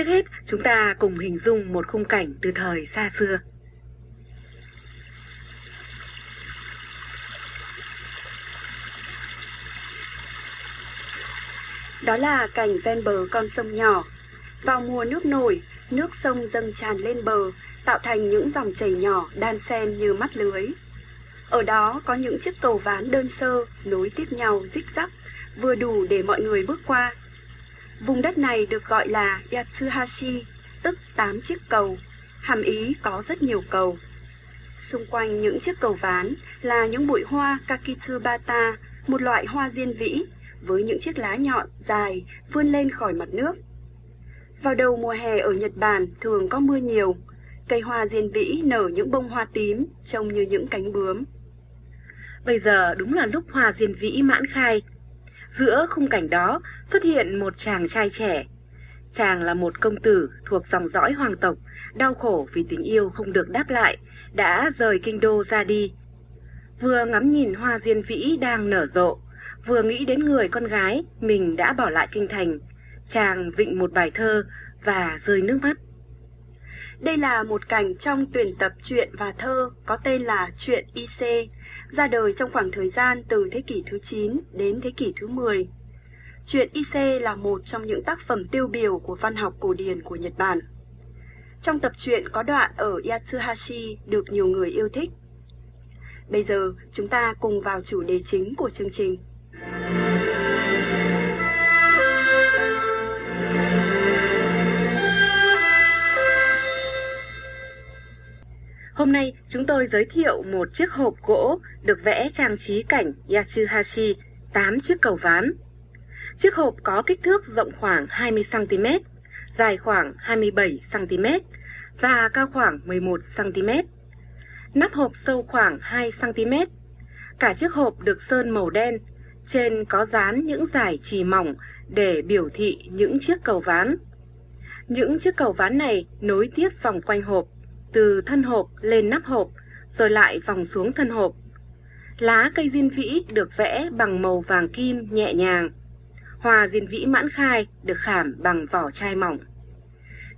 Trước hết, chúng ta cùng hình dung một khung cảnh từ thời xa xưa. Đó là cảnh ven bờ con sông nhỏ. Vào mùa nước nổi, nước sông dâng tràn lên bờ, tạo thành những dòng chảy nhỏ đan xen như mắt lưới. Ở đó có những chiếc cầu ván đơn sơ nối tiếp nhau rích rắc, vừa đủ để mọi người bước qua. Vùng đất này được gọi là Yatsuhashi, tức tám chiếc cầu, hàm ý có rất nhiều cầu. Xung quanh những chiếc cầu ván là những bụi hoa Kakitsubata, một loại hoa diên vĩ, với những chiếc lá nhọn dài vươn lên khỏi mặt nước. Vào đầu mùa hè ở Nhật Bản thường có mưa nhiều, cây hoa diên vĩ nở những bông hoa tím trông như những cánh bướm. Bây giờ đúng là lúc hoa diên vĩ mãn khai. Giữa khung cảnh đó xuất hiện một chàng trai trẻ. Chàng là một công tử thuộc dòng dõi hoàng tộc, đau khổ vì tình yêu không được đáp lại, đã rời kinh đô ra đi. Vừa ngắm nhìn hoa diên vĩ đang nở rộ, vừa nghĩ đến người con gái mình đã bỏ lại kinh thành, chàng vịnh một bài thơ và rơi nước mắt. Đây là một cảnh trong tuyển tập truyện và thơ có tên là Truyện IC, ra đời trong khoảng thời gian từ thế kỷ thứ 9 đến thế kỷ thứ 10. Truyện IC là một trong những tác phẩm tiêu biểu của văn học cổ điển của Nhật Bản. Trong tập truyện có đoạn ở Yatsuhashi được nhiều người yêu thích. Bây giờ, chúng ta cùng vào chủ đề chính của chương trình. Hôm nay chúng tôi giới thiệu một chiếc hộp gỗ được vẽ trang trí cảnh Yatsuhashi, 8 chiếc cầu ván. Chiếc hộp có kích thước rộng khoảng 20cm, dài khoảng 27cm và cao khoảng 11cm. Nắp hộp sâu khoảng 2cm. Cả chiếc hộp được sơn màu đen, trên có dán những dải chì mỏng để biểu thị những chiếc cầu ván. Những chiếc cầu ván này nối tiếp vòng quanh hộp từ thân hộp lên nắp hộp, rồi lại vòng xuống thân hộp. Lá cây diên vĩ được vẽ bằng màu vàng kim nhẹ nhàng. Hoa diên vĩ mãn khai được khảm bằng vỏ chai mỏng.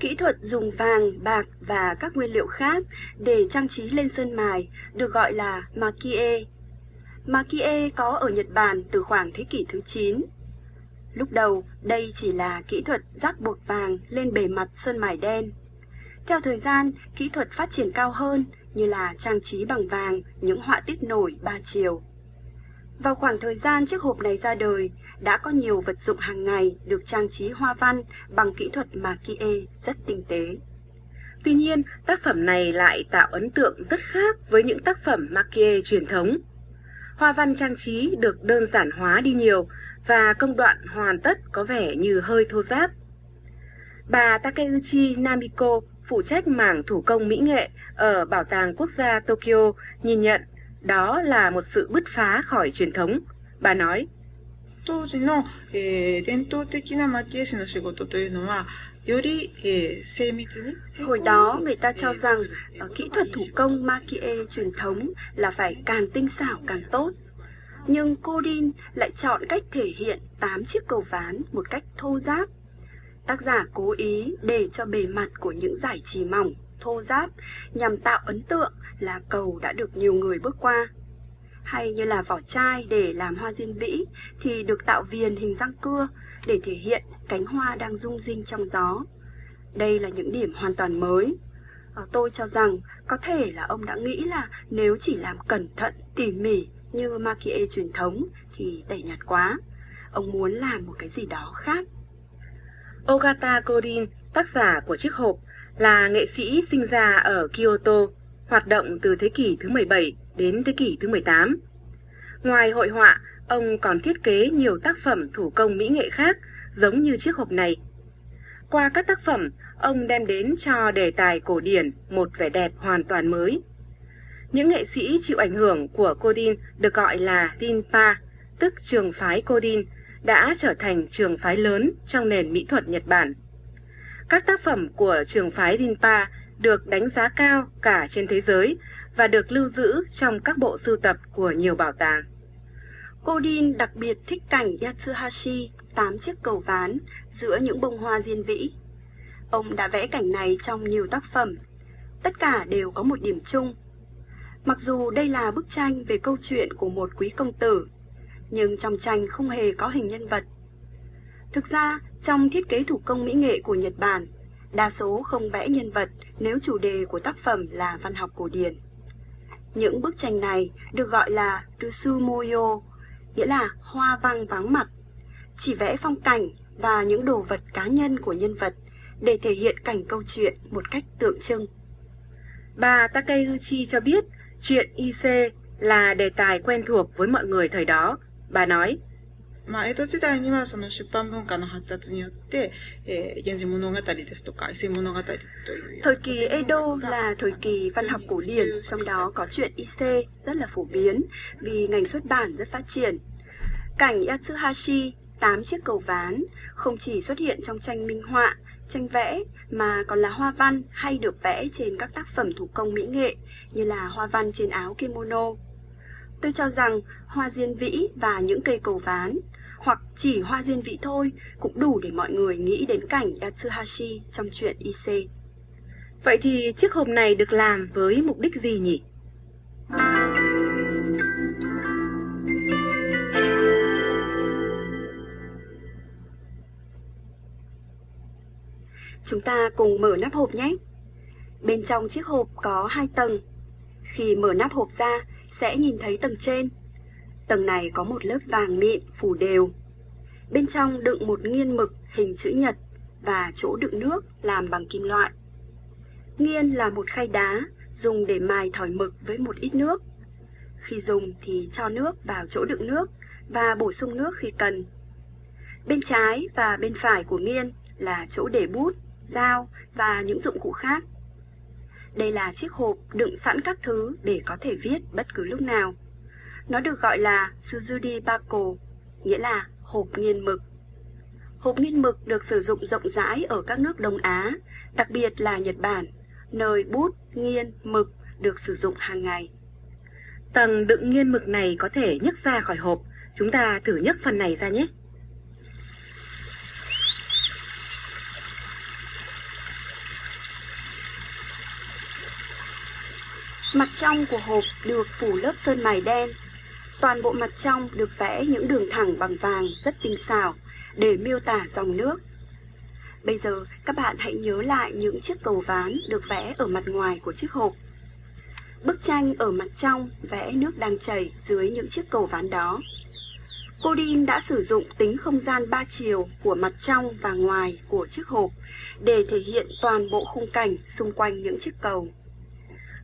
Kỹ thuật dùng vàng, bạc và các nguyên liệu khác để trang trí lên sơn mài được gọi là makie. Makie có ở Nhật Bản từ khoảng thế kỷ thứ 9. Lúc đầu, đây chỉ là kỹ thuật rắc bột vàng lên bề mặt sơn mài đen. Theo thời gian, kỹ thuật phát triển cao hơn như là trang trí bằng vàng những họa tiết nổi ba chiều. Vào khoảng thời gian chiếc hộp này ra đời, đã có nhiều vật dụng hàng ngày được trang trí hoa văn bằng kỹ thuật makie rất tinh tế. Tuy nhiên, tác phẩm này lại tạo ấn tượng rất khác với những tác phẩm makie truyền thống. Hoa văn trang trí được đơn giản hóa đi nhiều và công đoạn hoàn tất có vẻ như hơi thô ráp. Bà Takeuchi Namiko phụ trách mảng thủ công mỹ nghệ ở Bảo tàng Quốc gia Tokyo, nhìn nhận đó là một sự bứt phá khỏi truyền thống. Bà nói, 当時の、えー、伝統的な蒔絵師の仕事というのはより、えー、精密に Hồi đó người ta cho rằng ở kỹ thuật thủ công makie truyền thống là phải càng tinh xảo càng tốt. Nhưng Corin lại chọn cách thể hiện 8 chiếc cầu ván một cách thô giáp Tác giả cố ý để cho bề mặt của những giải trì mỏng, thô ráp, nhằm tạo ấn tượng là cầu đã được nhiều người bước qua. Hay như là vỏ chai để làm hoa diên vĩ thì được tạo viền hình răng cưa để thể hiện cánh hoa đang rung rinh trong gió. Đây là những điểm hoàn toàn mới. Ờ, tôi cho rằng có thể là ông đã nghĩ là nếu chỉ làm cẩn thận, tỉ mỉ như maquie truyền thống thì tẩy nhạt quá. Ông muốn làm một cái gì đó khác Ogata Kodin, tác giả của chiếc hộp, là nghệ sĩ sinh ra ở Kyoto, hoạt động từ thế kỷ thứ 17 đến thế kỷ thứ 18. Ngoài hội họa, ông còn thiết kế nhiều tác phẩm thủ công mỹ nghệ khác giống như chiếc hộp này. Qua các tác phẩm, ông đem đến cho đề tài cổ điển một vẻ đẹp hoàn toàn mới. Những nghệ sĩ chịu ảnh hưởng của Kodin được gọi là Tinpa, tức trường phái Kodin, đã trở thành trường phái lớn trong nền mỹ thuật Nhật Bản. Các tác phẩm của trường phái Rinpa được đánh giá cao cả trên thế giới và được lưu giữ trong các bộ sưu tập của nhiều bảo tàng. Cô Godin đặc biệt thích cảnh Yatsuhashi, tám chiếc cầu ván giữa những bông hoa diên vĩ. Ông đã vẽ cảnh này trong nhiều tác phẩm. Tất cả đều có một điểm chung. Mặc dù đây là bức tranh về câu chuyện của một quý công tử, nhưng trong tranh không hề có hình nhân vật. Thực ra, trong thiết kế thủ công mỹ nghệ của Nhật Bản, đa số không vẽ nhân vật nếu chủ đề của tác phẩm là văn học cổ điển. Những bức tranh này được gọi là Tsumoyo, nghĩa là hoa văn vắng mặt, chỉ vẽ phong cảnh và những đồ vật cá nhân của nhân vật để thể hiện cảnh câu chuyện một cách tượng trưng. Bà Takeuchi cho biết chuyện IC là đề tài quen thuộc với mọi người thời đó. Bà nói, まあ、江戸時代にはその出版文化の発達によって、えー、源氏物語ですとか、伊勢物語というような Thời kỳ Edo là thời kỳ văn học cổ điển, trong đó có truyện Ise rất là phổ biến vì ngành xuất bản rất phát triển. Cảnh Yatsuhashi, tám chiếc cầu ván, không chỉ xuất hiện trong tranh minh họa, tranh vẽ mà còn là hoa văn hay được vẽ trên các tác phẩm thủ công mỹ nghệ như là hoa văn trên áo kimono. Tôi cho rằng hoa diên vĩ và những cây cầu ván hoặc chỉ hoa diên vĩ thôi cũng đủ để mọi người nghĩ đến cảnh Yatsuhashi trong truyện Ise. vậy thì chiếc hộp này được làm với mục đích gì nhỉ? Chúng ta cùng mở nắp hộp nhé. Bên trong chiếc hộp có hai tầng. Khi mở nắp hộp ra, sẽ nhìn thấy tầng trên. Tầng này có một lớp vàng mịn phủ đều. Bên trong đựng một nghiên mực hình chữ nhật và chỗ đựng nước làm bằng kim loại. Nghiên là một khay đá dùng để mài thỏi mực với một ít nước. Khi dùng thì cho nước vào chỗ đựng nước và bổ sung nước khi cần. Bên trái và bên phải của nghiên là chỗ để bút, dao và những dụng cụ khác. Đây là chiếc hộp đựng sẵn các thứ để có thể viết bất cứ lúc nào. Nó được gọi là Suzuri Bako, nghĩa là hộp nghiên mực. Hộp nghiên mực được sử dụng rộng rãi ở các nước Đông Á, đặc biệt là Nhật Bản, nơi bút, nghiên, mực được sử dụng hàng ngày. Tầng đựng nghiên mực này có thể nhấc ra khỏi hộp. Chúng ta thử nhấc phần này ra nhé. Mặt trong của hộp được phủ lớp sơn mài đen. Toàn bộ mặt trong được vẽ những đường thẳng bằng vàng rất tinh xảo để miêu tả dòng nước. Bây giờ, các bạn hãy nhớ lại những chiếc cầu ván được vẽ ở mặt ngoài của chiếc hộp. Bức tranh ở mặt trong vẽ nước đang chảy dưới những chiếc cầu ván đó. Codin đã sử dụng tính không gian ba chiều của mặt trong và ngoài của chiếc hộp để thể hiện toàn bộ khung cảnh xung quanh những chiếc cầu.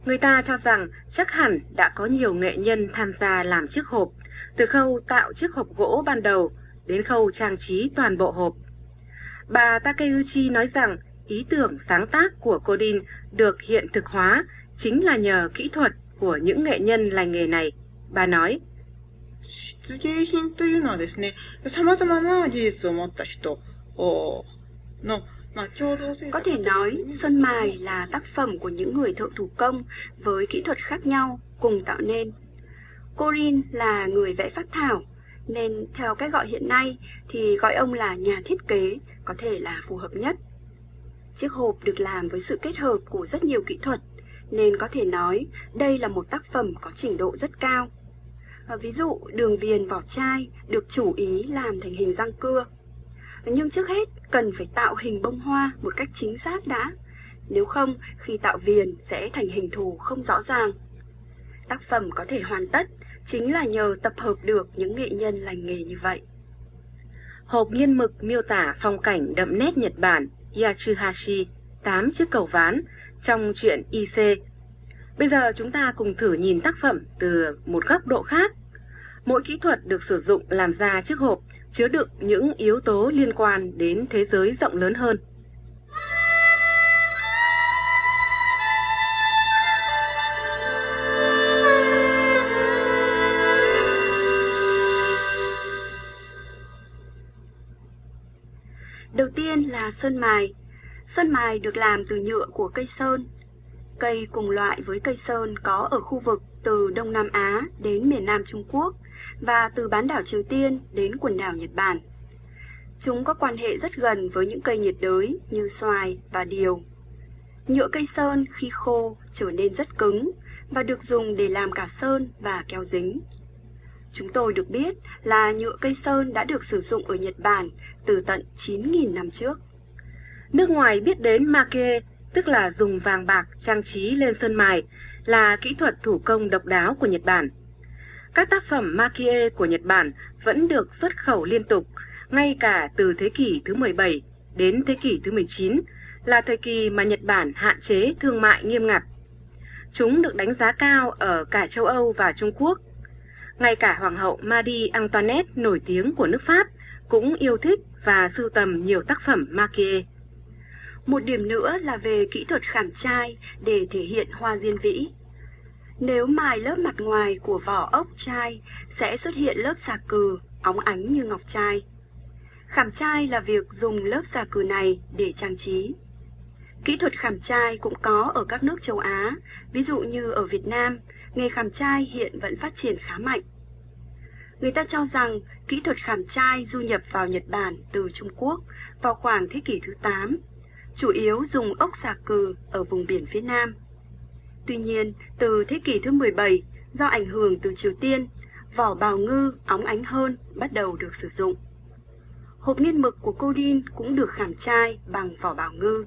Người ta cho rằng chắc hẳn đã có nhiều nghệ nhân tham gia làm chiếc hộp, từ khâu tạo chiếc hộp gỗ ban đầu đến khâu trang trí toàn bộ hộp. Bà Takeuchi nói rằng ý tưởng sáng tác của Codin được hiện thực hóa chính là nhờ kỹ thuật của những nghệ nhân lành nghề này. Bà nói, 漆芸品というのはですね、様々な技術を持った人おの、まあ、共同制 có 作 thể nói, sơn mài là tác phẩm của những người thợ thủ công với kỹ thuật khác nhau cùng tạo nên. Corin là người vẽ phác thảo, nên theo cách gọi hiện nay thì gọi ông là nhà thiết kế có thể là phù hợp nhất. Chiếc hộp được làm với sự kết hợp của rất nhiều kỹ thuật, nên có thể nói đây là một tác phẩm có trình độ rất cao. À, Ví dụ đường viền vỏ chai được chủ ý làm thành hình răng cưa. Nhưng trước hết cần phải tạo hình bông hoa một cách chính xác đã. Nếu không, khi tạo viền sẽ thành hình thù không rõ ràng. Tác phẩm có thể hoàn tất chính là nhờ tập hợp được những nghệ nhân lành nghề như vậy. hộp nghiên mực miêu tả phong cảnh đậm nét Nhật Bản Yachuhashi, tám chiếc cầu ván trong truyện ic Bây giờ chúng ta cùng thử nhìn tác phẩm từ một góc độ khác. Mỗi kỹ thuật được sử dụng làm ra chiếc hộp chứa đựng những yếu tố liên quan đến thế giới rộng lớn hơn. Đầu tiên là sơn mài. Sơn mài được làm từ nhựa của cây sơn. Cây cùng loại với cây sơn có ở khu vực từ Đông Nam Á đến miền Nam Trung Quốc và từ bán đảo Triều Tiên đến quần đảo Nhật Bản. Chúng có quan hệ rất gần với những cây nhiệt đới như xoài và điều. Nhựa cây sơn khi khô trở nên rất cứng và được dùng để làm cả sơn và keo dính. Chúng tôi được biết là nhựa cây sơn đã được sử dụng ở Nhật Bản từ tận 9.000 năm trước. Nước ngoài biết đến make, tức là dùng vàng bạc trang trí lên sơn mài, là kỹ thuật thủ công độc đáo của Nhật Bản. Các tác phẩm makie của Nhật Bản vẫn được xuất khẩu liên tục, ngay cả từ thế kỷ thứ 17 đến thế kỷ thứ 19, là thời kỳ mà Nhật Bản hạn chế thương mại nghiêm ngặt. Chúng được đánh giá cao ở cả châu Âu và Trung Quốc. Ngay cả Hoàng hậu Marie Antoinette nổi tiếng của nước Pháp cũng yêu thích và sưu tầm nhiều tác phẩm makie. Một điểm nữa là về kỹ thuật khảm chai để thể hiện hoa diên vĩ. Nếu mài lớp mặt ngoài của vỏ ốc chai sẽ xuất hiện lớp xà cừ óng ánh như ngọc chai. Khảm chai là việc dùng lớp xà cừ này để trang trí. Kỹ thuật khảm chai cũng có ở các nước châu Á, ví dụ như ở Việt Nam, nghề khảm chai hiện vẫn phát triển khá mạnh. Người ta cho rằng kỹ thuật khảm chai du nhập vào Nhật Bản từ Trung Quốc vào khoảng thế kỷ thứ 8, chủ yếu dùng ốc xà cừ ở vùng biển phía Nam. Tuy nhiên, từ thế kỷ thứ 17, do ảnh hưởng từ Triều Tiên, vỏ bào ngư óng ánh hơn bắt đầu được sử dụng. Hộp nghiên mực của Codin cũng được khảm trai bằng vỏ bào ngư.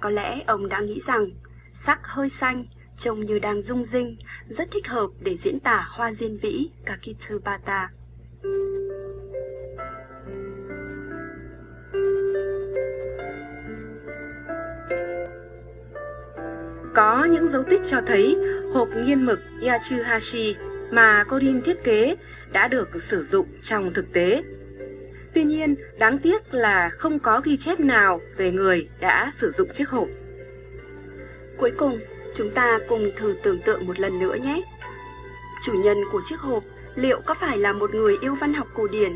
Có lẽ ông đã nghĩ rằng sắc hơi xanh trông như đang rung rinh, rất thích hợp để diễn tả hoa diên vĩ Kakitsubata. Những dấu tích cho thấy hộp nghiên mực Yachuhashi mà Corin thiết kế đã được sử dụng trong thực tế. Tuy nhiên, đáng tiếc là không có ghi chép nào về người đã sử dụng chiếc hộp. Cuối cùng, chúng ta cùng thử tưởng tượng một lần nữa nhé. Chủ nhân của chiếc hộp liệu có phải là một người yêu văn học cổ điển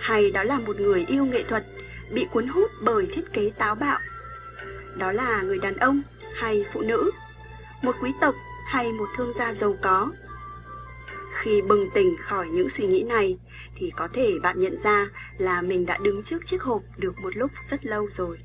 hay đó là một người yêu nghệ thuật bị cuốn hút bởi thiết kế táo bạo? Đó là người đàn ông hay phụ nữ, một quý tộc hay một thương gia giàu có. Khi bừng tỉnh khỏi những suy nghĩ này, thì có thể bạn nhận ra là mình đã đứng trước chiếc hộp được một lúc rất lâu rồi.